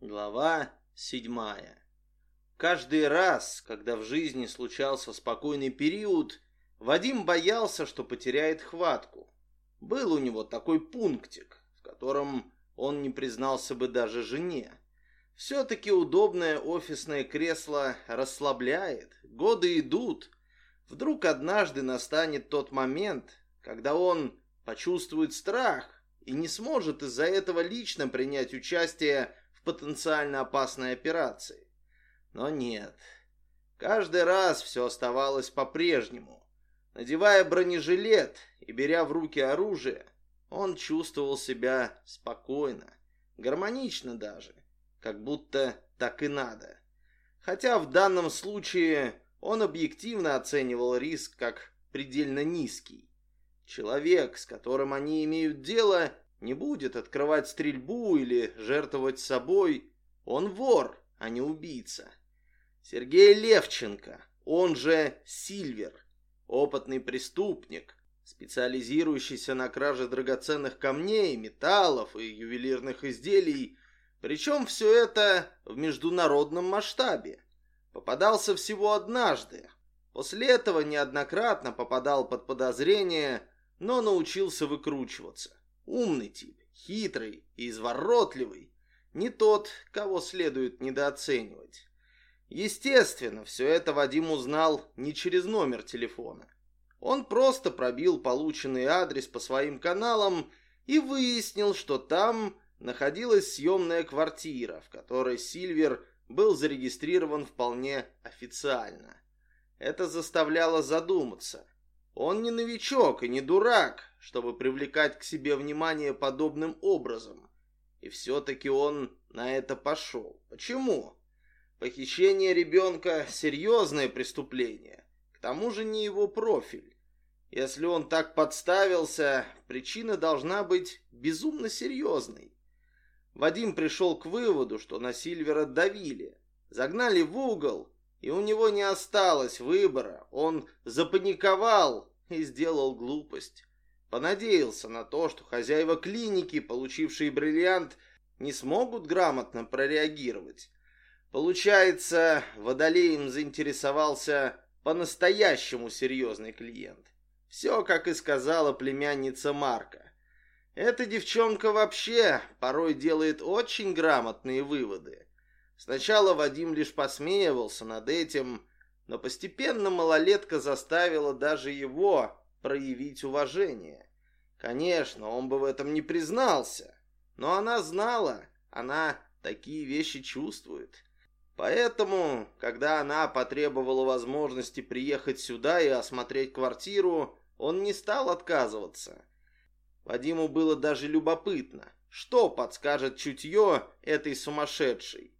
Глава седьмая. Каждый раз, когда в жизни случался спокойный период, Вадим боялся, что потеряет хватку. Был у него такой пунктик, в котором он не признался бы даже жене. Все-таки удобное офисное кресло расслабляет, годы идут. Вдруг однажды настанет тот момент, когда он почувствует страх и не сможет из-за этого лично принять участие в потенциально опасной операции. Но нет. Каждый раз все оставалось по-прежнему. Надевая бронежилет и беря в руки оружие, он чувствовал себя спокойно, гармонично даже, как будто так и надо. Хотя в данном случае он объективно оценивал риск как предельно низкий. Человек, с которым они имеют дело, не будет открывать стрельбу или жертвовать собой. Он вор, а не убийца. Сергей Левченко, он же Сильвер, опытный преступник, специализирующийся на краже драгоценных камней, металлов и ювелирных изделий, причем все это в международном масштабе. Попадался всего однажды. После этого неоднократно попадал под подозрение но научился выкручиваться. Умный тип, хитрый и изворотливый. Не тот, кого следует недооценивать. Естественно, все это Вадим узнал не через номер телефона. Он просто пробил полученный адрес по своим каналам и выяснил, что там находилась съемная квартира, в которой Сильвер был зарегистрирован вполне официально. Это заставляло задуматься – он не новичок и не дурак, чтобы привлекать к себе внимание подобным образом. И все-таки он на это пошел. Почему? Похищение ребенка – серьезное преступление. К тому же не его профиль. Если он так подставился, причина должна быть безумно серьезной. Вадим пришел к выводу, что на Сильвера давили, загнали в угол и у него не осталось выбора. Он запаниковал и сделал глупость. Понадеялся на то, что хозяева клиники, получившие бриллиант, не смогут грамотно прореагировать. Получается, Водолеем заинтересовался по-настоящему серьезный клиент. Все, как и сказала племянница Марка. Эта девчонка вообще порой делает очень грамотные выводы. Сначала Вадим лишь посмеивался над этим, но постепенно малолетка заставила даже его проявить уважение. Конечно, он бы в этом не признался, но она знала, она такие вещи чувствует. Поэтому, когда она потребовала возможности приехать сюда и осмотреть квартиру, он не стал отказываться. Вадиму было даже любопытно, что подскажет чутье этой сумасшедшей.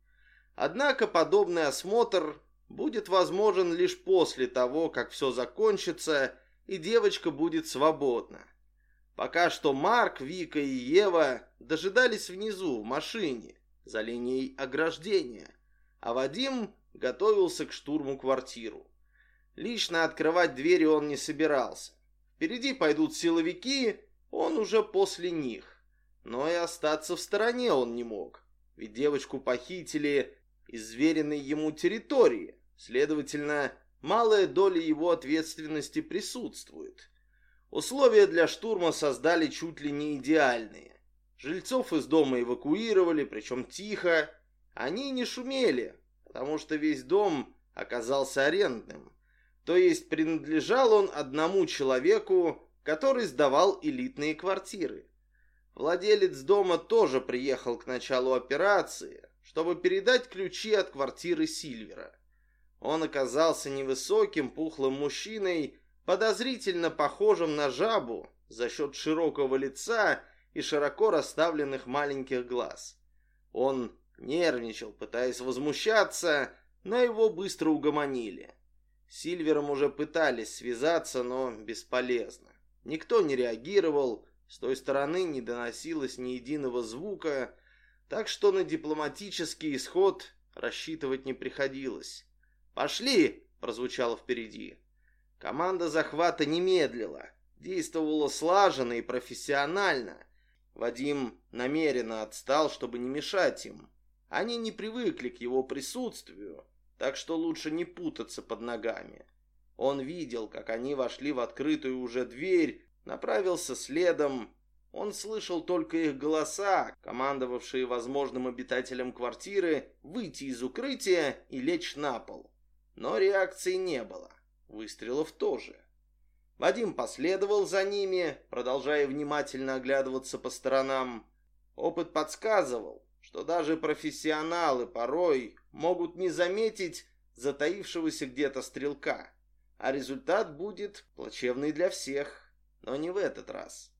Однако подобный осмотр будет возможен лишь после того, как все закончится и девочка будет свободна. Пока что Марк, Вика и Ева дожидались внизу, в машине, за линией ограждения, а Вадим готовился к штурму квартиру. Лично открывать двери он не собирался. Впереди пойдут силовики, он уже после них. Но и остаться в стороне он не мог, ведь девочку похитили изверенной ему территории. Следовательно, малая доля его ответственности присутствует. Условия для штурма создали чуть ли не идеальные. Жильцов из дома эвакуировали, причем тихо. Они не шумели, потому что весь дом оказался арендным. То есть принадлежал он одному человеку, который сдавал элитные квартиры. Владелец дома тоже приехал к началу операции, чтобы передать ключи от квартиры Сильвера. Он оказался невысоким, пухлым мужчиной, подозрительно похожим на жабу за счет широкого лица и широко расставленных маленьких глаз. Он нервничал, пытаясь возмущаться, но его быстро угомонили. Сильвером уже пытались связаться, но бесполезно. Никто не реагировал, с той стороны не доносилось ни единого звука, так что на дипломатический исход рассчитывать не приходилось. «Пошли!» – прозвучало впереди. Команда захвата не медлила, действовала слаженно и профессионально. Вадим намеренно отстал, чтобы не мешать им. Они не привыкли к его присутствию, так что лучше не путаться под ногами. Он видел, как они вошли в открытую уже дверь, направился следом. Он слышал только их голоса, командовавшие возможным обитателям квартиры выйти из укрытия и лечь на пол. Но реакции не было. Выстрелов тоже. Вадим последовал за ними, продолжая внимательно оглядываться по сторонам. Опыт подсказывал, что даже профессионалы порой могут не заметить затаившегося где-то стрелка а результат будет плачевный для всех, но не в этот раз.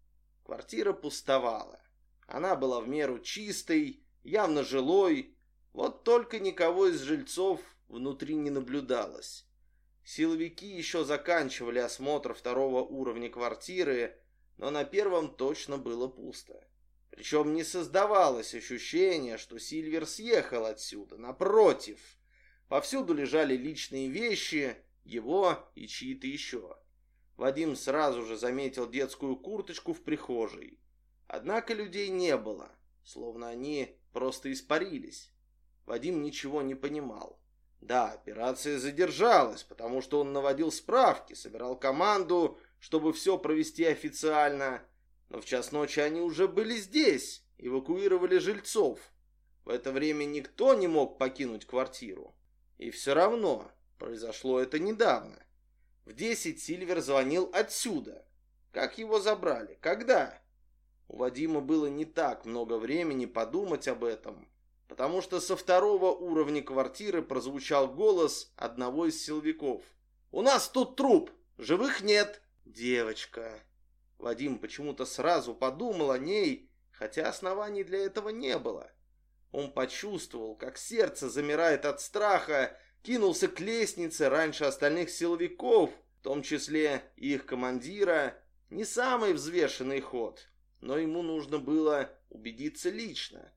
Квартира пустовала. Она была в меру чистой, явно жилой, вот только никого из жильцов внутри не наблюдалось. Силовики еще заканчивали осмотр второго уровня квартиры, но на первом точно было пусто. Причем не создавалось ощущения, что Сильвер съехал отсюда. Напротив, повсюду лежали личные вещи, его и чьи-то еще. Вадим сразу же заметил детскую курточку в прихожей. Однако людей не было, словно они просто испарились. Вадим ничего не понимал. Да, операция задержалась, потому что он наводил справки, собирал команду, чтобы все провести официально. Но в час ночи они уже были здесь, эвакуировали жильцов. В это время никто не мог покинуть квартиру. И все равно Произошло это недавно. В десять Сильвер звонил отсюда. Как его забрали? Когда? У Вадима было не так много времени подумать об этом, потому что со второго уровня квартиры прозвучал голос одного из силовиков. «У нас тут труп! Живых нет!» «Девочка!» Вадим почему-то сразу подумал о ней, хотя оснований для этого не было. Он почувствовал, как сердце замирает от страха, кинулся к лестнице раньше остальных силовиков, в том числе и их командира. Не самый взвешенный ход, но ему нужно было убедиться лично.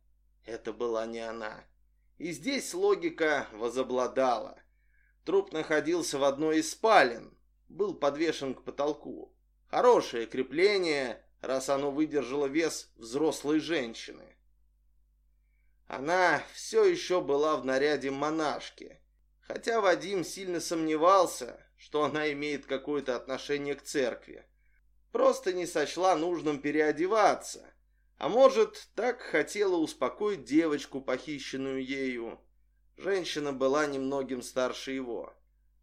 Это была не она. И здесь логика возобладала. Труп находился в одной из спален, был подвешен к потолку. Хорошее крепление, раз оно выдержало вес взрослой женщины. Она все еще была в наряде монашки, хотя Вадим сильно сомневался, что она имеет какое-то отношение к церкви. Просто не сочла нужным переодеваться, а может, так хотела успокоить девочку, похищенную ею. Женщина была немногим старше его.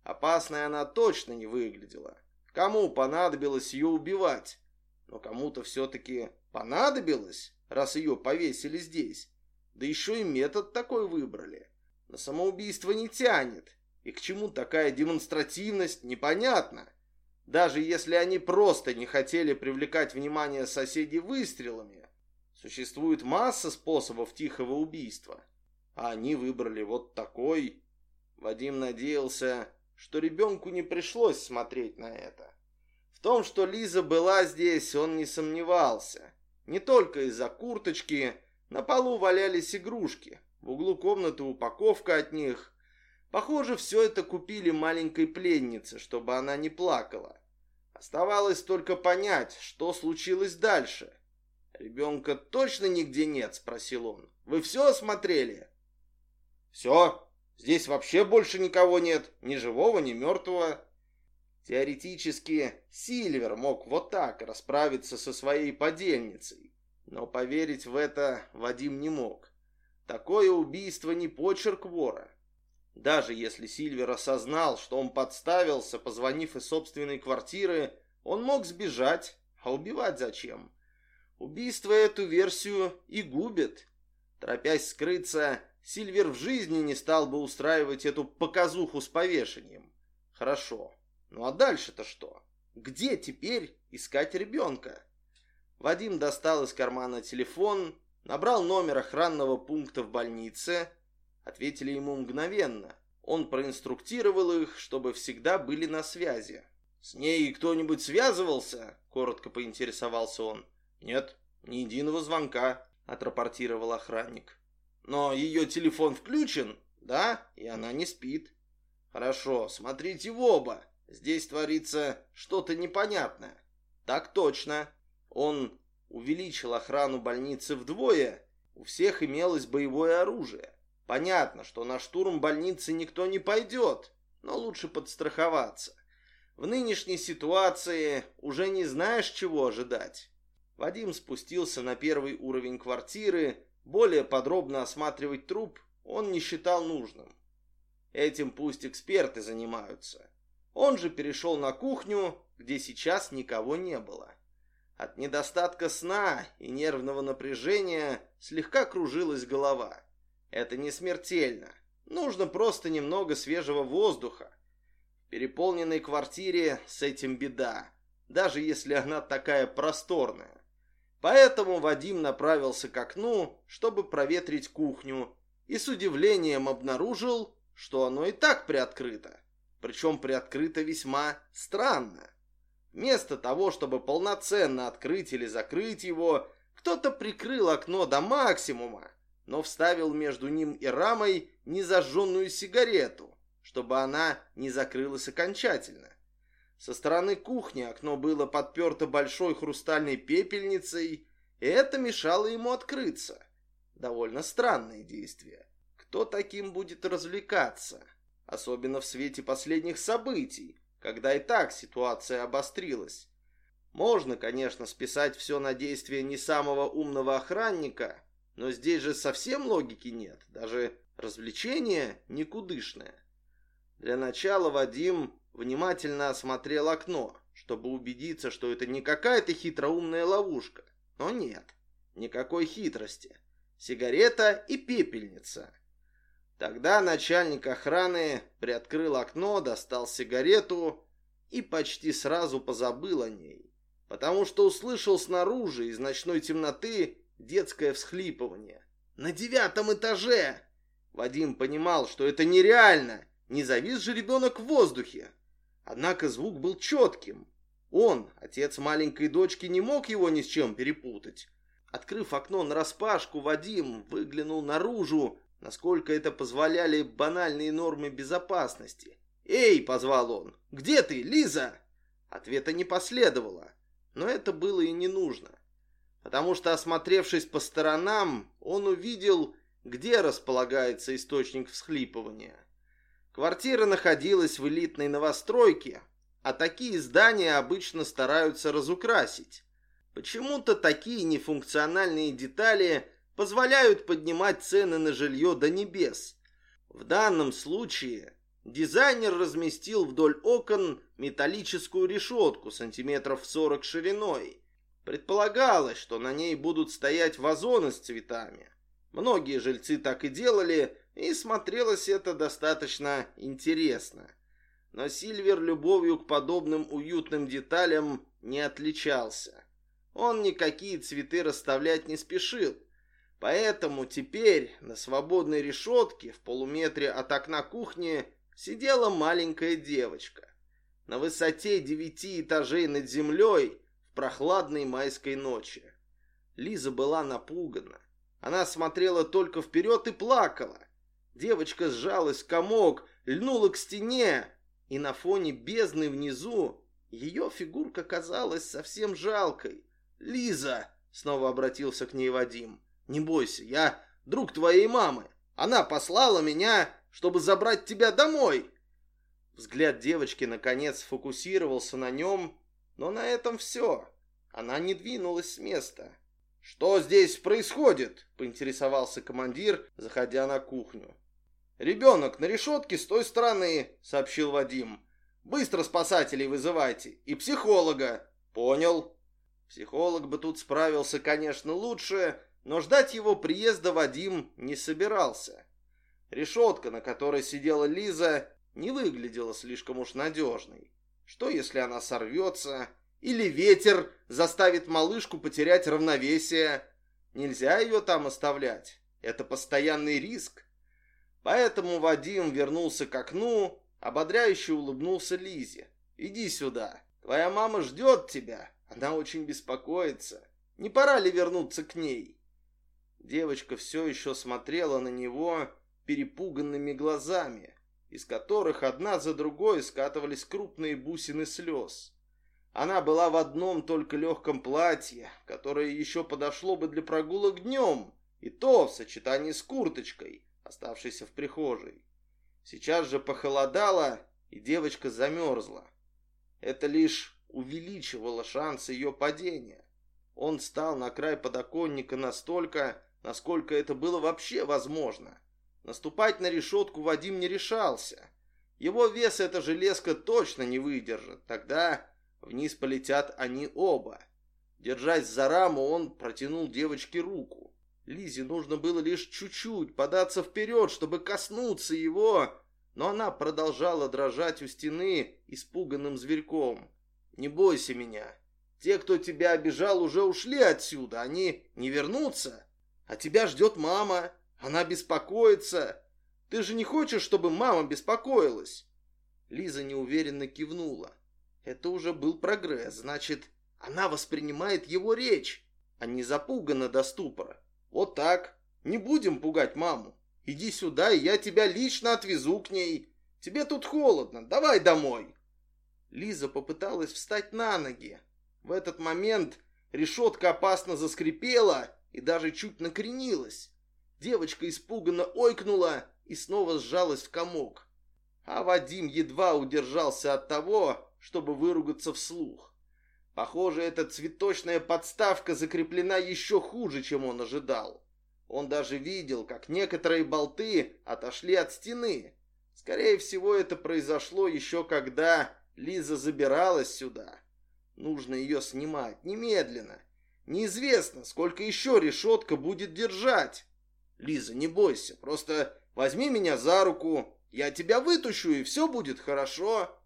Опасной она точно не выглядела. Кому понадобилось ее убивать? Но кому-то все-таки понадобилось, раз ее повесили здесь. Да еще и метод такой выбрали. На самоубийство не тянет. И к чему такая демонстративность, непонятно. Даже если они просто не хотели привлекать внимание соседей выстрелами, существует масса способов тихого убийства. А они выбрали вот такой. Вадим надеялся, что ребенку не пришлось смотреть на это. В том, что Лиза была здесь, он не сомневался. Не только из-за курточки, на полу валялись игрушки, в углу комнаты упаковка от них. Похоже, все это купили маленькой пленнице, чтобы она не плакала. Оставалось только понять, что случилось дальше. «Ребенка точно нигде нет?» – спросил он. «Вы все осмотрели?» «Все. Здесь вообще больше никого нет. Ни живого, ни мертвого». Теоретически, Сильвер мог вот так расправиться со своей подельницей. Но поверить в это Вадим не мог. Такое убийство не почерк вора. Даже если Сильвер осознал, что он подставился, позвонив из собственной квартиры, он мог сбежать, а убивать зачем? Убийство эту версию и губит. Торопясь скрыться, Сильвер в жизни не стал бы устраивать эту показуху с повешением. Хорошо. Ну а дальше-то что? Где теперь искать ребенка? Вадим достал из кармана телефон, Набрал номер охранного пункта в больнице. Ответили ему мгновенно. Он проинструктировал их, чтобы всегда были на связи. «С ней кто-нибудь связывался?» – коротко поинтересовался он. «Нет, ни единого звонка», – отрапортировал охранник. «Но ее телефон включен?» «Да, и она не спит». «Хорошо, смотрите в оба. Здесь творится что-то непонятное». «Так точно». Он увеличил охрану больницы вдвое, У всех имелось боевое оружие. Понятно, что на штурм больницы никто не пойдет, но лучше подстраховаться. В нынешней ситуации уже не знаешь, чего ожидать. Вадим спустился на первый уровень квартиры, более подробно осматривать труп он не считал нужным. Этим пусть эксперты занимаются. Он же перешел на кухню, где сейчас никого не было. От недостатка сна и нервного напряжения слегка кружилась голова. Это не смертельно. Нужно просто немного свежего воздуха. В переполненной квартире с этим беда, даже если она такая просторная. Поэтому Вадим направился к окну, чтобы проветрить кухню, и с удивлением обнаружил, что оно и так приоткрыто. Причем приоткрыто весьма странно. Вместо того, чтобы полноценно открыть или закрыть его, кто-то прикрыл окно до максимума, но вставил между ним и рамой незажженную сигарету, чтобы она не закрылась окончательно. Со стороны кухни окно было подперто большой хрустальной пепельницей, и это мешало ему открыться. Довольно странное действие. Кто таким будет развлекаться? Особенно в свете последних событий, когда и так ситуация обострилась. Можно, конечно, списать все на действия не самого умного охранника, но здесь же совсем логики нет, даже развлечение никудышное. Для начала Вадим внимательно осмотрел окно, чтобы убедиться, что это не какая-то хитроумная ловушка. Но нет, никакой хитрости. Сигарета и пепельница. Тогда начальник охраны приоткрыл окно, достал сигарету и почти сразу позабыл о ней, потому что услышал снаружи из ночной темноты детское всхлипывание. «На девятом этаже!» Вадим понимал, что это нереально, не завис же ребенок в воздухе. Однако звук был четким. Он, отец маленькой дочки, не мог его ни с чем перепутать. Открыв окно нараспашку, Вадим выглянул наружу, насколько это позволяли банальные нормы безопасности. «Эй!» — позвал он. «Где ты, Лиза?» Ответа не последовало, но это было и не нужно потому что, осмотревшись по сторонам, он увидел, где располагается источник всхлипывания. Квартира находилась в элитной новостройке, а такие здания обычно стараются разукрасить. Почему-то такие нефункциональные детали позволяют поднимать цены на жилье до небес. В данном случае дизайнер разместил вдоль окон металлическую решетку сантиметров 40 шириной, Предполагалось, что на ней будут стоять вазоны с цветами. Многие жильцы так и делали, и смотрелось это достаточно интересно. Но Сильвер любовью к подобным уютным деталям не отличался. Он никакие цветы расставлять не спешил. Поэтому теперь на свободной решетке в полуметре от окна кухни сидела маленькая девочка. На высоте девяти этажей над землей прохладной майской ночи. Лиза была напугана. Она смотрела только вперед и плакала. Девочка сжалась в комок, льнула к стене, и на фоне бездны внизу ее фигурка казалась совсем жалкой. «Лиза!» — снова обратился к ней Вадим. «Не бойся, я друг твоей мамы. Она послала меня, чтобы забрать тебя домой!» Взгляд девочки наконец сфокусировался на нем, но на этом все. Она не двинулась с места. «Что здесь происходит?» — поинтересовался командир, заходя на кухню. «Ребенок на решетке с той стороны», — сообщил Вадим. «Быстро спасателей вызывайте и психолога». «Понял». Психолог бы тут справился, конечно, лучше, но ждать его приезда Вадим не собирался. Решетка, на которой сидела Лиза, не выглядела слишком уж надежной. Что, если она сорвется? Или ветер заставит малышку потерять равновесие? Нельзя ее там оставлять. Это постоянный риск. Поэтому Вадим вернулся к окну, ободряюще улыбнулся Лизе. «Иди сюда. Твоя мама ждет тебя. Она очень беспокоится. Не пора ли вернуться к ней?» Девочка все еще смотрела на него перепуганными глазами из которых одна за другой скатывались крупные бусины слез. Она была в одном только легком платье, которое еще подошло бы для прогулок днем, И то в сочетании с курточкой, оставшейся в прихожей. Сейчас же похолодало, и девочка замерзла. Это лишь увеличивало шансы ее падения. Он встал на край подоконника настолько, насколько это было вообще возможно. Наступать на решетку Вадим не решался. Его вес эта железка точно не выдержит. Тогда вниз полетят они оба. Держась за раму, он протянул девочке руку. Лизе нужно было лишь чуть-чуть податься вперед, чтобы коснуться его, но она продолжала дрожать у стены испуганным зверьком. «Не бойся меня. Те, кто тебя обижал, уже ушли отсюда. Они не вернутся. А тебя ждет мама. Она беспокоится. Ты же не хочешь, чтобы мама беспокоилась?» Лиза неуверенно кивнула. Это уже был прогресс. Значит, она воспринимает его речь, а не запугана до ступора. Вот так. Не будем пугать маму. Иди сюда, и я тебя лично отвезу к ней. Тебе тут холодно. Давай домой. Лиза попыталась встать на ноги. В этот момент решетка опасно заскрипела и даже чуть накренилась. Девочка испуганно ойкнула и снова сжалась в комок. А Вадим едва удержался от того, чтобы выругаться вслух. Похоже, эта цветочная подставка закреплена еще хуже, чем он ожидал. Он даже видел, как некоторые болты отошли от стены. Скорее всего, это произошло еще когда Лиза забиралась сюда. Нужно ее снимать немедленно. Неизвестно, сколько еще решетка будет держать. Лиза, не бойся, просто возьми меня за руку. Я тебя вытащу, и все будет хорошо.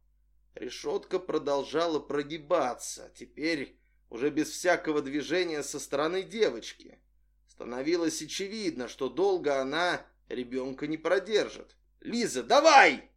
Решетка продолжала прогибаться, теперь уже без всякого движения со стороны девочки. Становилось очевидно, что долго она ребенка не продержит. «Лиза, давай!»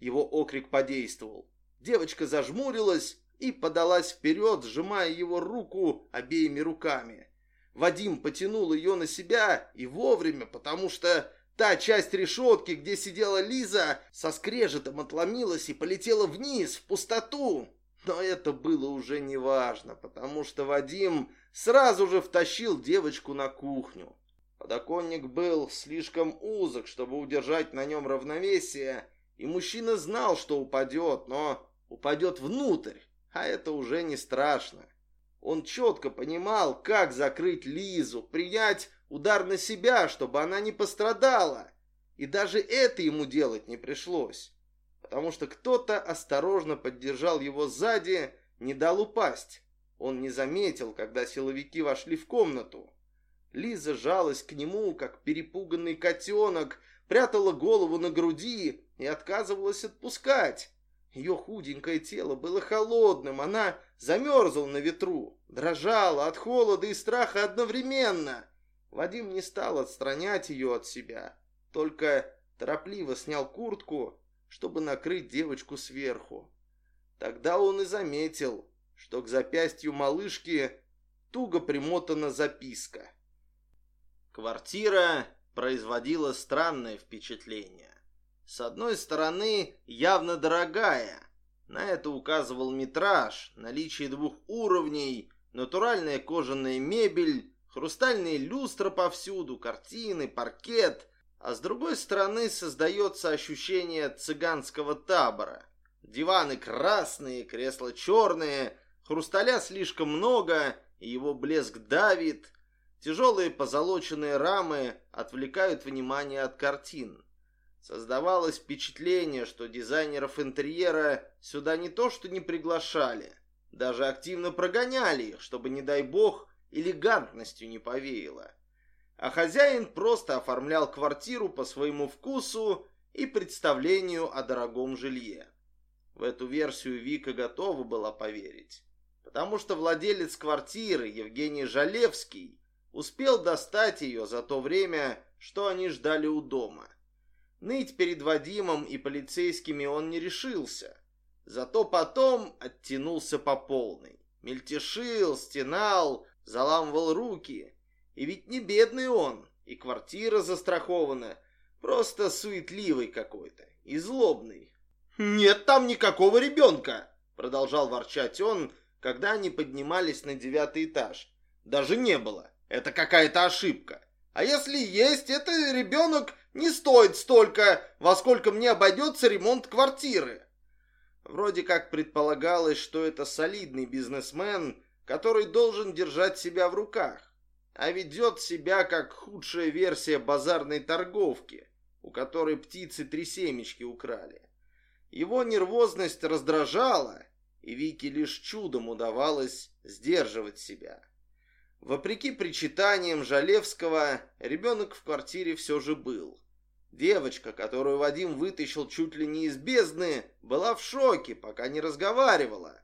Его окрик подействовал. Девочка зажмурилась и подалась вперед, сжимая его руку обеими руками. Вадим потянул ее на себя и вовремя, потому что Та часть решетки, где сидела Лиза, со скрежетом отломилась и полетела вниз, в пустоту. Но это было уже не важно, потому что Вадим сразу же втащил девочку на кухню. Подоконник был слишком узок, чтобы удержать на нем равновесие, и мужчина знал, что упадет, но упадет внутрь, а это уже не страшно. Он четко понимал, как закрыть Лизу, принять удар на себя, чтобы она не пострадала. И даже это ему делать не пришлось, потому что кто-то осторожно поддержал его сзади, не дал упасть. Он не заметил, когда силовики вошли в комнату. Лиза жалась к нему, как перепуганный котенок, прятала голову на груди и отказывалась отпускать. Ее худенькое тело было холодным, она замерзла на ветру, дрожала от холода и страха одновременно. Вадим не стал отстранять ее от себя, только торопливо снял куртку, чтобы накрыть девочку сверху. Тогда он и заметил, что к запястью малышки туго примотана записка. Квартира производила странное впечатление. С одной стороны, явно дорогая. На это указывал метраж, наличие двух уровней, натуральная кожаная мебель, Хрустальные люстры повсюду, картины, паркет. А с другой стороны создается ощущение цыганского табора. Диваны красные, кресла черные, хрусталя слишком много, и его блеск давит. Тяжелые позолоченные рамы отвлекают внимание от картин. Создавалось впечатление, что дизайнеров интерьера сюда не то что не приглашали, даже активно прогоняли их, чтобы, не дай бог, элегантностью не повеяло. А хозяин просто оформлял квартиру по своему вкусу и представлению о дорогом жилье. В эту версию Вика готова была поверить, потому что владелец квартиры Евгений Жалевский успел достать ее за то время, что они ждали у дома. Ныть перед Вадимом и полицейскими он не решился, зато потом оттянулся по полной. Мельтешил, стенал, заламывал руки. И ведь не бедный он, и квартира застрахована. Просто суетливый какой-то и злобный. «Нет там никакого ребенка!» Продолжал ворчать он, когда они поднимались на девятый этаж. «Даже не было. Это какая-то ошибка. А если есть, это ребенок не стоит столько, во сколько мне обойдется ремонт квартиры. Вроде как предполагалось, что это солидный бизнесмен, который должен держать себя в руках, а ведет себя как худшая версия базарной торговки, у которой птицы три семечки украли. Его нервозность раздражала, и Вике лишь чудом удавалось сдерживать себя. Вопреки причитаниям Жалевского, ребенок в квартире все же был. Девочка, которую Вадим вытащил чуть ли не из бездны, была в шоке, пока не разговаривала.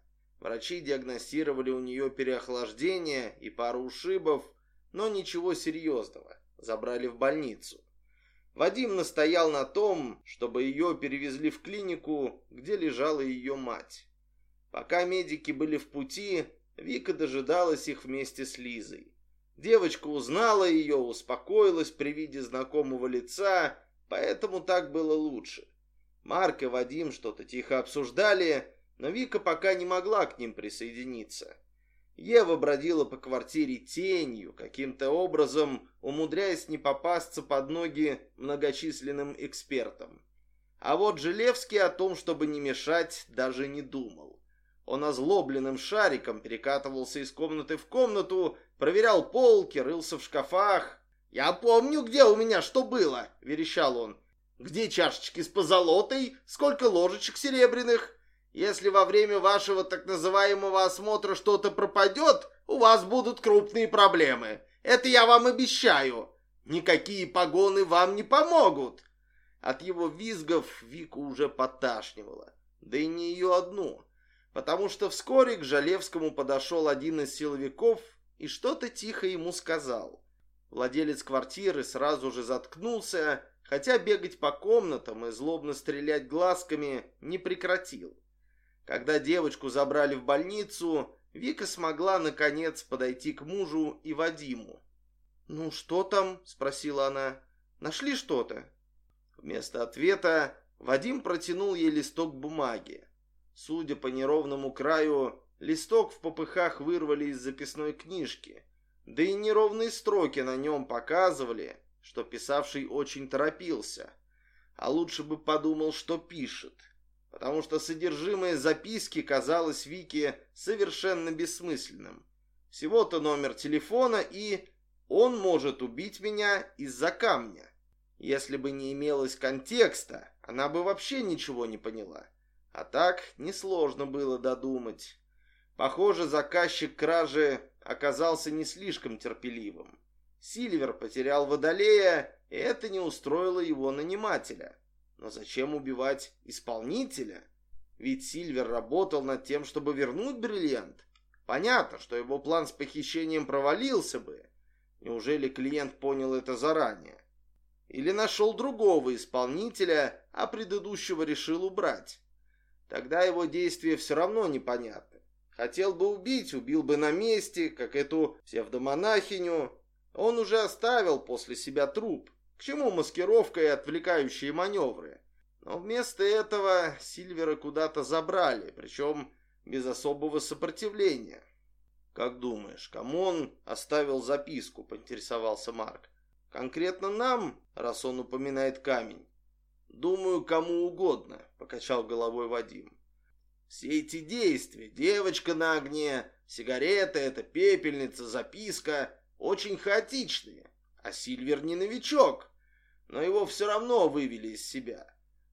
Врачи диагностировали у нее переохлаждение и пару ушибов, но ничего серьезного. Забрали в больницу. Вадим настоял на том, чтобы ее перевезли в клинику, где лежала ее мать. Пока медики были в пути, Вика дожидалась их вместе с Лизой. Девочка узнала ее, успокоилась при виде знакомого лица, поэтому так было лучше. Марк и Вадим что-то тихо обсуждали, но Вика пока не могла к ним присоединиться. Ева бродила по квартире тенью, каким-то образом умудряясь не попасться под ноги многочисленным экспертам. А вот Желевский о том, чтобы не мешать, даже не думал. Он озлобленным шариком перекатывался из комнаты в комнату, проверял полки, рылся в шкафах. «Я помню, где у меня что было», — верещал он. «Где чашечки с позолотой? Сколько ложечек серебряных? Если во время вашего так называемого осмотра что-то пропадет, у вас будут крупные проблемы. Это я вам обещаю. Никакие погоны вам не помогут». От его визгов Вику уже поташнивало. Да и не ее одну потому что вскоре к Жалевскому подошел один из силовиков и что-то тихо ему сказал. Владелец квартиры сразу же заткнулся, хотя бегать по комнатам и злобно стрелять глазками не прекратил. Когда девочку забрали в больницу, Вика смогла, наконец, подойти к мужу и Вадиму. «Ну, что там?» – спросила она. «Нашли что-то?» Вместо ответа Вадим протянул ей листок бумаги. Судя по неровному краю, листок в попыхах вырвали из записной книжки. Да и неровные строки на нем показывали, что писавший очень торопился. А лучше бы подумал, что пишет. Потому что содержимое записки казалось Вике совершенно бессмысленным. Всего-то номер телефона и «Он может убить меня из-за камня». Если бы не имелось контекста, она бы вообще ничего не поняла. А так несложно было додумать. Похоже, заказчик кражи оказался не слишком терпеливым. Сильвер потерял водолея, и это не устроило его нанимателя. Но зачем убивать исполнителя? Ведь Сильвер работал над тем, чтобы вернуть бриллиант. Понятно, что его план с похищением провалился бы. Неужели клиент понял это заранее? Или нашел другого исполнителя, а предыдущего решил убрать? Тогда его действия все равно непонятны. Хотел бы убить, убил бы на месте, как эту псевдомонахиню. Он уже оставил после себя труп. К чему маскировка и отвлекающие маневры? Но вместо этого Сильвера куда-то забрали, причем без особого сопротивления. «Как думаешь, кому он оставил записку?» – поинтересовался Марк. «Конкретно нам, раз он упоминает камень?» «Думаю, кому угодно», — покачал головой Вадим. «Все эти действия, девочка на огне, сигарета, эта пепельница, записка, очень хаотичные. А Сильвер не новичок, но его все равно вывели из себя.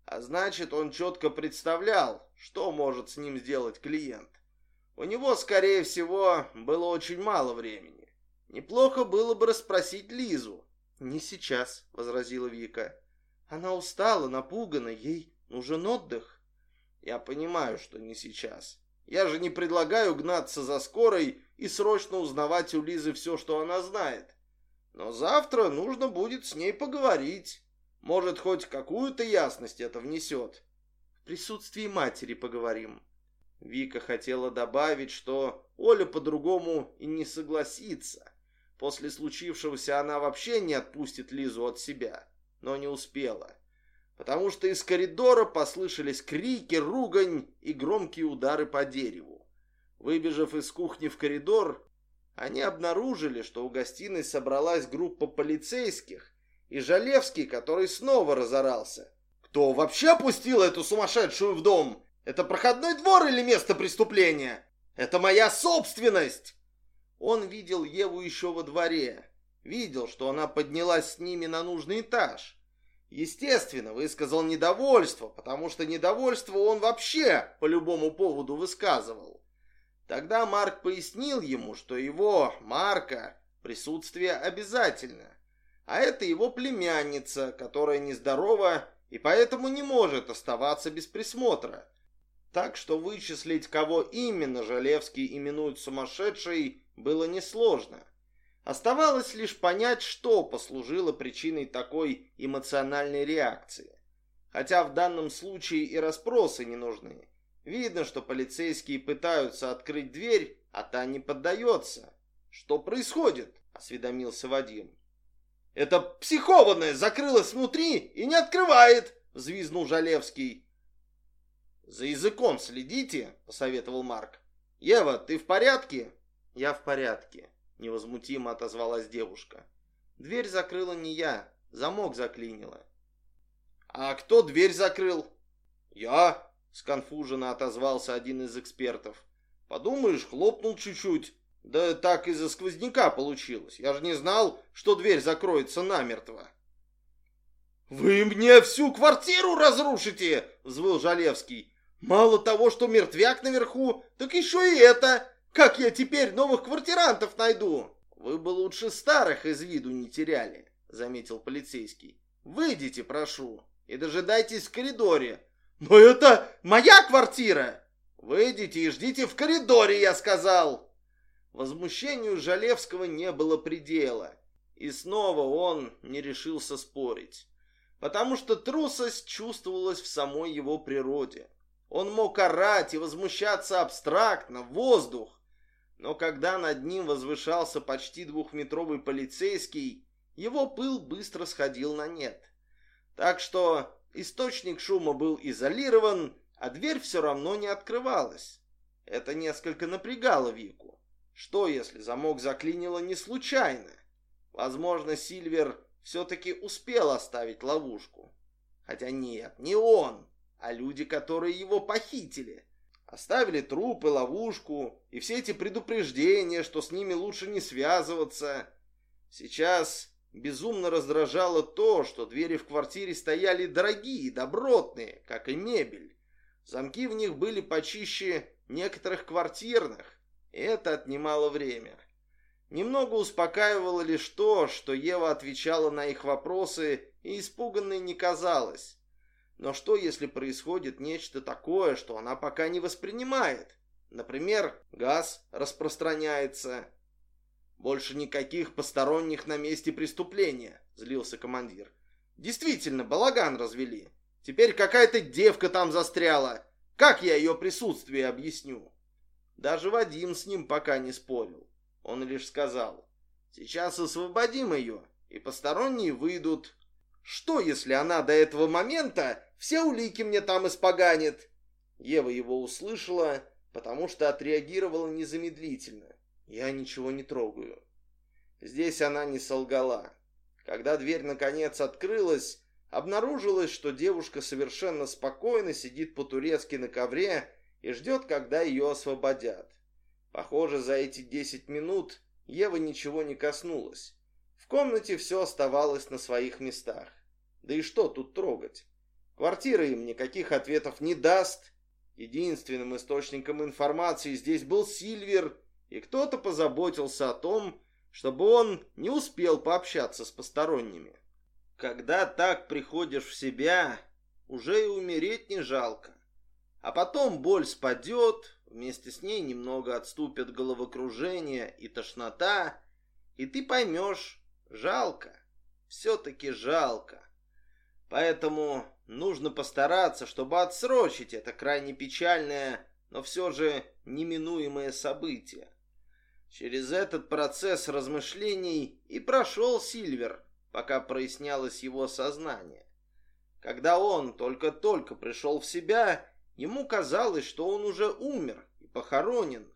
А значит, он четко представлял, что может с ним сделать клиент. У него, скорее всего, было очень мало времени. Неплохо было бы расспросить Лизу. «Не сейчас», — возразила Вика. Она устала, напугана, ей нужен отдых. Я понимаю, что не сейчас. Я же не предлагаю гнаться за скорой и срочно узнавать у Лизы все, что она знает. Но завтра нужно будет с ней поговорить. Может, хоть какую-то ясность это внесет. В присутствии матери поговорим. Вика хотела добавить, что Оля по-другому и не согласится. После случившегося она вообще не отпустит Лизу от себя но не успела, потому что из коридора послышались крики, ругань и громкие удары по дереву. Выбежав из кухни в коридор, они обнаружили, что у гостиной собралась группа полицейских, и Жалевский, который снова разорался. «Кто вообще пустил эту сумасшедшую в дом? Это проходной двор или место преступления? Это моя собственность!» Он видел Еву еще во дворе, видел, что она поднялась с ними на нужный этаж. Естественно, высказал недовольство, потому что недовольство он вообще по любому поводу высказывал. Тогда Марк пояснил ему, что его, Марка, присутствие обязательно. А это его племянница, которая нездорова и поэтому не может оставаться без присмотра. Так что вычислить, кого именно Жалевский именует сумасшедшей, было несложно. Оставалось лишь понять, что послужило причиной такой эмоциональной реакции. Хотя в данном случае и расспросы не нужны. Видно, что полицейские пытаются открыть дверь, а та не поддается. «Что происходит?» – осведомился Вадим. «Это психованная закрылась внутри и не открывает!» – взвизнул Жалевский. «За языком следите», – посоветовал Марк. «Ева, ты в порядке?» «Я в порядке», – невозмутимо отозвалась девушка. «Дверь закрыла не я, замок заклинило». «А кто дверь закрыл?» «Я», сконфуженно отозвался один из экспертов. Подумаешь, хлопнул чуть-чуть. Да так из-за сквозняка получилось. Я же не знал, что дверь закроется намертво. «Вы мне всю квартиру разрушите!» — взвыл Жалевский. «Мало того, что мертвяк наверху, так еще и это! Как я теперь новых квартирантов найду?» «Вы бы лучше старых из виду не теряли», — заметил полицейский. «Выйдите, прошу, и дожидайтесь в коридоре. «Но это моя квартира!» «Выйдите и ждите в коридоре, я сказал!» Возмущению Жалевского не было предела. И снова он не решился спорить. Потому что трусость чувствовалась в самой его природе. Он мог орать и возмущаться абстрактно, в воздух. Но когда над ним возвышался почти двухметровый полицейский, его пыл быстро сходил на нет. Так что Источник шума был изолирован, а дверь все равно не открывалась. Это несколько напрягало Вику. Что, если замок заклинило не случайно? Возможно, Сильвер все-таки успел оставить ловушку. Хотя нет, не он, а люди, которые его похитили. Оставили труп и ловушку, и все эти предупреждения, что с ними лучше не связываться. Сейчас Безумно раздражало то, что двери в квартире стояли дорогие, добротные, как и мебель. Замки в них были почище некоторых квартирных, и это отнимало время. Немного успокаивало лишь то, что Ева отвечала на их вопросы и испуганной не казалась. Но что, если происходит нечто такое, что она пока не воспринимает? Например, газ распространяется, «Больше никаких посторонних на месте преступления», — злился командир. «Действительно, балаган развели. Теперь какая-то девка там застряла. Как я ее присутствие объясню?» Даже Вадим с ним пока не спорил. Он лишь сказал, «Сейчас освободим ее, и посторонние выйдут. Что, если она до этого момента все улики мне там испоганит?» Ева его услышала, потому что отреагировала незамедлительно. Я ничего не трогаю. Здесь она не солгала. Когда дверь наконец открылась, обнаружилось, что девушка совершенно спокойно сидит по-турецки на ковре и ждет, когда ее освободят. Похоже, за эти десять минут Ева ничего не коснулась. В комнате все оставалось на своих местах. Да и что тут трогать? Квартира им никаких ответов не даст. Единственным источником информации здесь был Сильвер, и кто-то позаботился о том, чтобы он не успел пообщаться с посторонними. Когда так приходишь в себя, уже и умереть не жалко. А потом боль спадет, вместе с ней немного отступят головокружение и тошнота, и ты поймешь, жалко, все-таки жалко. Поэтому нужно постараться, чтобы отсрочить это крайне печальное, но все же неминуемое событие. Через этот процесс размышлений и прошел Сильвер, пока прояснялось его сознание. Когда он только-только пришел в себя, ему казалось, что он уже умер и похоронен.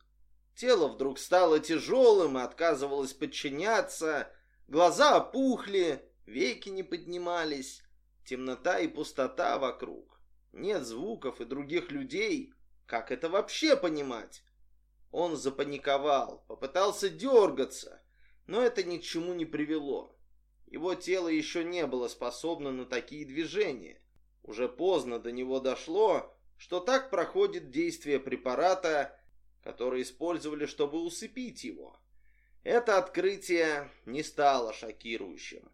Тело вдруг стало тяжелым и отказывалось подчиняться, глаза опухли, веки не поднимались, темнота и пустота вокруг. Нет звуков и других людей. Как это вообще понимать? Он запаниковал, попытался дергаться, но это ни к чему не привело. Его тело еще не было способно на такие движения. Уже поздно до него дошло, что так проходит действие препарата, который использовали, чтобы усыпить его. Это открытие не стало шокирующим.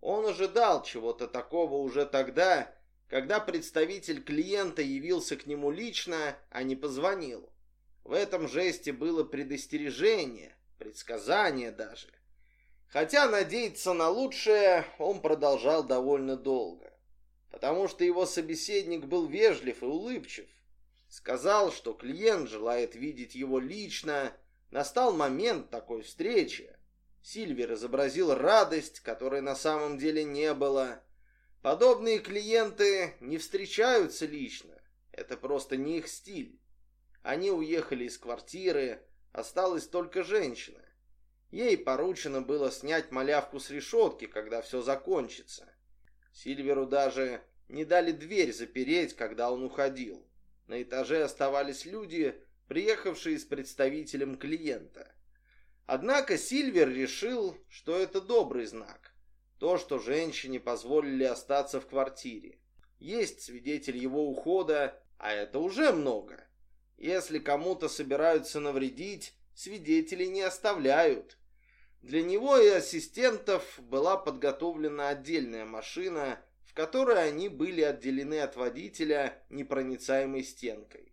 Он ожидал чего-то такого уже тогда, когда представитель клиента явился к нему лично, а не позвонил. В этом жесте было предостережение, предсказание даже. Хотя надеяться на лучшее он продолжал довольно долго, потому что его собеседник был вежлив и улыбчив. Сказал, что клиент желает видеть его лично. Настал момент такой встречи. Сильвер изобразил радость, которой на самом деле не было. Подобные клиенты не встречаются лично. Это просто не их стиль. Они уехали из квартиры, осталась только женщина. Ей поручено было снять малявку с решетки, когда все закончится. Сильверу даже не дали дверь запереть, когда он уходил. На этаже оставались люди, приехавшие с представителем клиента. Однако Сильвер решил, что это добрый знак. То, что женщине позволили остаться в квартире. Есть свидетель его ухода, а это уже много. Если кому-то собираются навредить, свидетелей не оставляют. Для него и ассистентов была подготовлена отдельная машина, в которой они были отделены от водителя непроницаемой стенкой.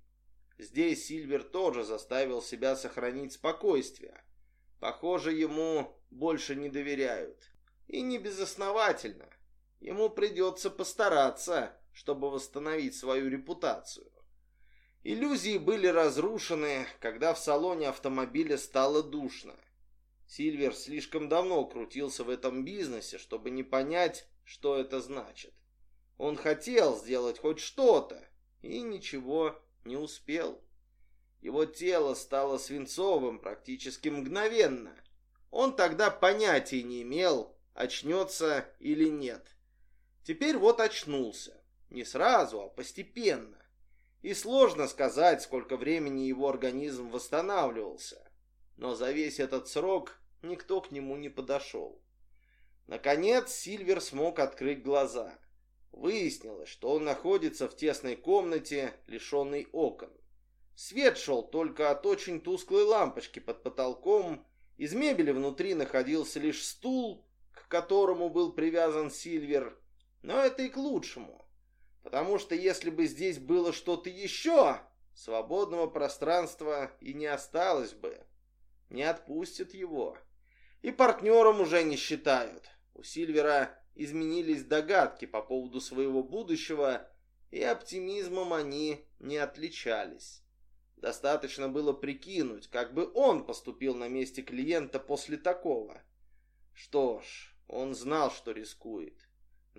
Здесь Сильвер тоже заставил себя сохранить спокойствие. Похоже, ему больше не доверяют. И не безосновательно. Ему придется постараться, чтобы восстановить свою репутацию. Иллюзии были разрушены, когда в салоне автомобиля стало душно. Сильвер слишком давно крутился в этом бизнесе, чтобы не понять, что это значит. Он хотел сделать хоть что-то и ничего не успел. Его тело стало свинцовым практически мгновенно. Он тогда понятия не имел, очнется или нет. Теперь вот очнулся. Не сразу, а постепенно. И сложно сказать, сколько времени его организм восстанавливался. Но за весь этот срок никто к нему не подошел. Наконец Сильвер смог открыть глаза. Выяснилось, что он находится в тесной комнате, лишенной окон. Свет шел только от очень тусклой лампочки под потолком. Из мебели внутри находился лишь стул, к которому был привязан Сильвер. Но это и к лучшему. Потому что если бы здесь было что-то еще, свободного пространства и не осталось бы. Не отпустят его. И партнером уже не считают. У Сильвера изменились догадки по поводу своего будущего, и оптимизмом они не отличались. Достаточно было прикинуть, как бы он поступил на месте клиента после такого. Что ж, он знал, что рискует.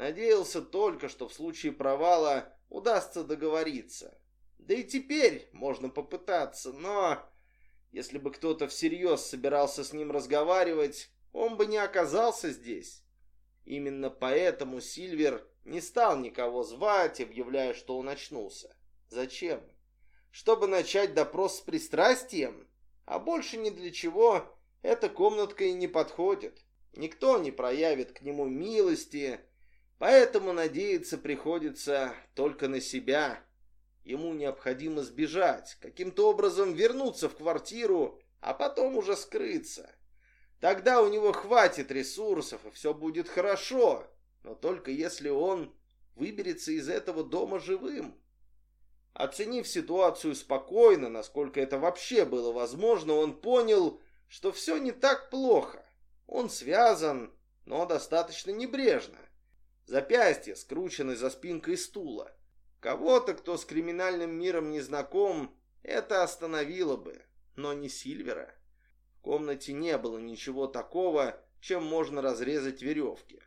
Надеялся только, что в случае провала удастся договориться. Да и теперь можно попытаться, но если бы кто-то всерьез собирался с ним разговаривать, он бы не оказался здесь. Именно поэтому Сильвер не стал никого звать, объявляя, что он очнулся. Зачем? Чтобы начать допрос с пристрастием? А больше ни для чего эта комнатка и не подходит. Никто не проявит к нему милости, поэтому надеяться приходится только на себя. Ему необходимо сбежать, каким-то образом вернуться в квартиру, а потом уже скрыться. Тогда у него хватит ресурсов, и все будет хорошо. Но только если он выберется из этого дома живым. Оценив ситуацию спокойно, насколько это вообще было возможно, он понял, что все не так плохо. Он связан, но достаточно небрежно. Запястье скручены за спинкой стула. Кого-то, кто с криминальным миром не знаком, это остановило бы, но не Сильвера. В комнате не было ничего такого, чем можно разрезать веревки.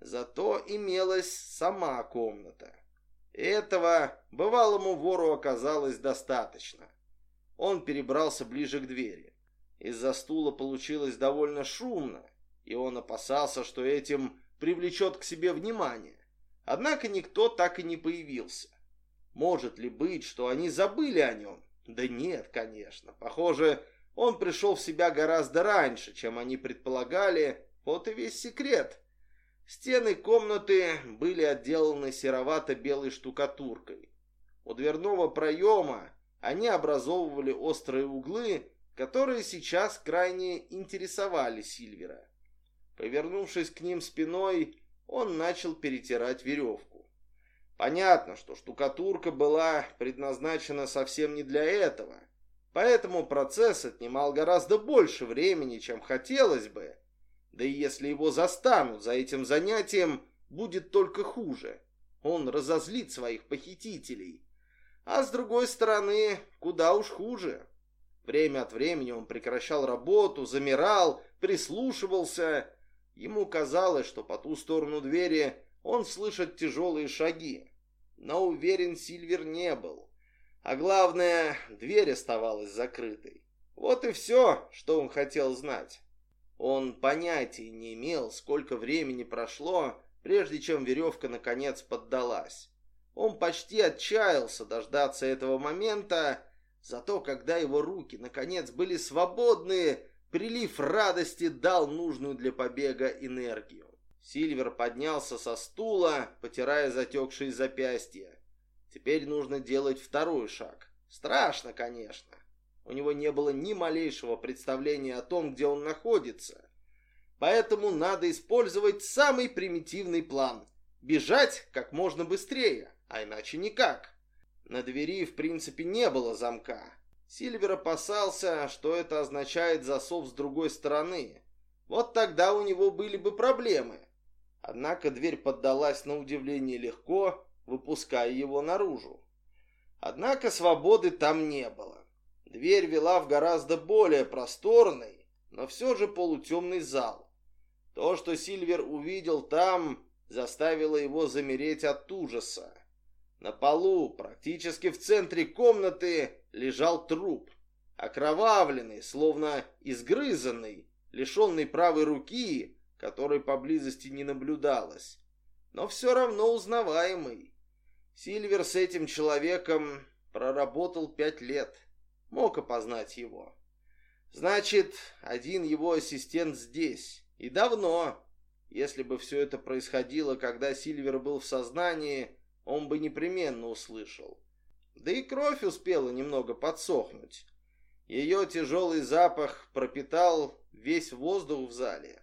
Зато имелась сама комната. Этого бывалому вору оказалось достаточно. Он перебрался ближе к двери. Из-за стула получилось довольно шумно, и он опасался, что этим привлечет к себе внимание. Однако никто так и не появился. Может ли быть, что они забыли о нем? Да нет, конечно. Похоже, он пришел в себя гораздо раньше, чем они предполагали. Вот и весь секрет. Стены комнаты были отделаны серовато-белой штукатуркой. У дверного проема они образовывали острые углы, которые сейчас крайне интересовали Сильвера. Повернувшись к ним спиной, он начал перетирать веревку. Понятно, что штукатурка была предназначена совсем не для этого, поэтому процесс отнимал гораздо больше времени, чем хотелось бы. Да и если его застанут за этим занятием, будет только хуже. Он разозлит своих похитителей. А с другой стороны, куда уж хуже. Время от времени он прекращал работу, замирал, прислушивался Ему казалось, что по ту сторону двери он слышит тяжелые шаги. Но уверен Сильвер не был. А главное, дверь оставалась закрытой. Вот и все, что он хотел знать. Он понятия не имел, сколько времени прошло, прежде чем веревка наконец поддалась. Он почти отчаялся дождаться этого момента, зато когда его руки наконец были свободны, Прилив радости дал нужную для побега энергию. Сильвер поднялся со стула, потирая затекшие запястья. Теперь нужно делать второй шаг. Страшно, конечно. У него не было ни малейшего представления о том, где он находится. Поэтому надо использовать самый примитивный план. Бежать как можно быстрее, а иначе никак. На двери, в принципе, не было замка. Сильвер опасался, что это означает засов с другой стороны. Вот тогда у него были бы проблемы. Однако дверь поддалась на удивление легко, выпуская его наружу. Однако свободы там не было. Дверь вела в гораздо более просторный, но все же полутемный зал. То, что Сильвер увидел там, заставило его замереть от ужаса. На полу, практически в центре комнаты, лежал труп, окровавленный, словно изгрызанный, лишенный правой руки, которой поблизости не наблюдалось, но все равно узнаваемый. Сильвер с этим человеком проработал пять лет, мог опознать его. Значит, один его ассистент здесь, и давно. Если бы все это происходило, когда Сильвер был в сознании, он бы непременно услышал. Да и кровь успела немного подсохнуть. Ее тяжелый запах пропитал весь воздух в зале.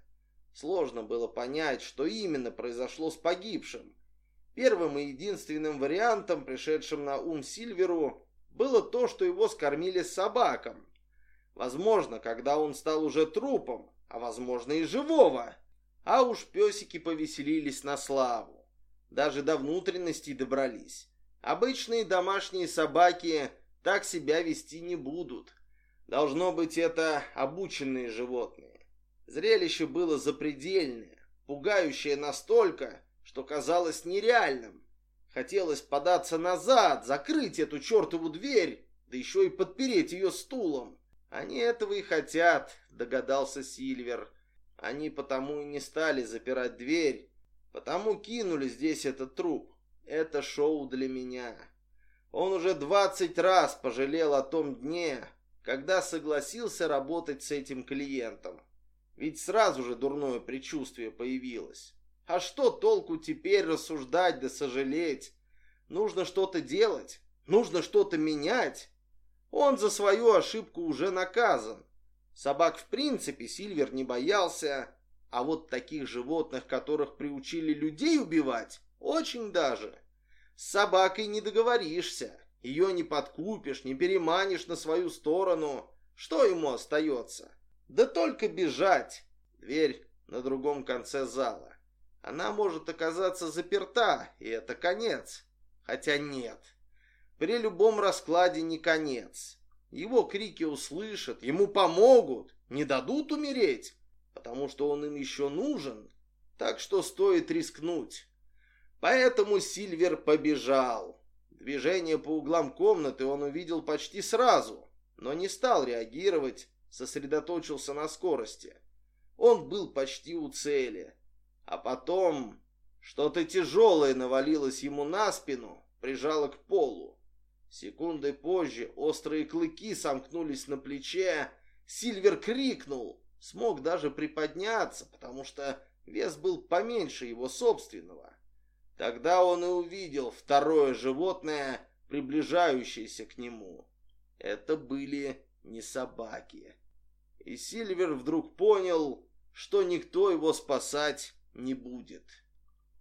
Сложно было понять, что именно произошло с погибшим. Первым и единственным вариантом, пришедшим на ум Сильверу, было то, что его скормили собакам. Возможно, когда он стал уже трупом, а возможно и живого. А уж песики повеселились на славу. Даже до внутренностей добрались. Обычные домашние собаки так себя вести не будут. Должно быть, это обученные животные. Зрелище было запредельное, пугающее настолько, что казалось нереальным. Хотелось податься назад, закрыть эту чертову дверь, да еще и подпереть ее стулом. Они этого и хотят, догадался Сильвер. Они потому и не стали запирать дверь, потому кинули здесь этот труп. Это шоу для меня. Он уже двадцать раз пожалел о том дне, когда согласился работать с этим клиентом. Ведь сразу же дурное предчувствие появилось. А что толку теперь рассуждать да сожалеть? Нужно что-то делать, нужно что-то менять. Он за свою ошибку уже наказан. Собак в принципе Сильвер не боялся, а вот таких животных, которых приучили людей убивать, очень даже. С собакой не договоришься. Ее не подкупишь, не переманишь на свою сторону. Что ему остается? Да только бежать. Дверь на другом конце зала. Она может оказаться заперта, и это конец. Хотя нет. При любом раскладе не конец. Его крики услышат, ему помогут, не дадут умереть, потому что он им еще нужен. Так что стоит рискнуть. Поэтому Сильвер побежал. Движение по углам комнаты он увидел почти сразу, но не стал реагировать, сосредоточился на скорости. Он был почти у цели. А потом что-то тяжелое навалилось ему на спину, прижало к полу. Секунды позже острые клыки сомкнулись на плече. Сильвер крикнул, смог даже приподняться, потому что вес был поменьше его собственного. Тогда он и увидел второе животное, приближающееся к нему. Это были не собаки. И Сильвер вдруг понял, что никто его спасать не будет.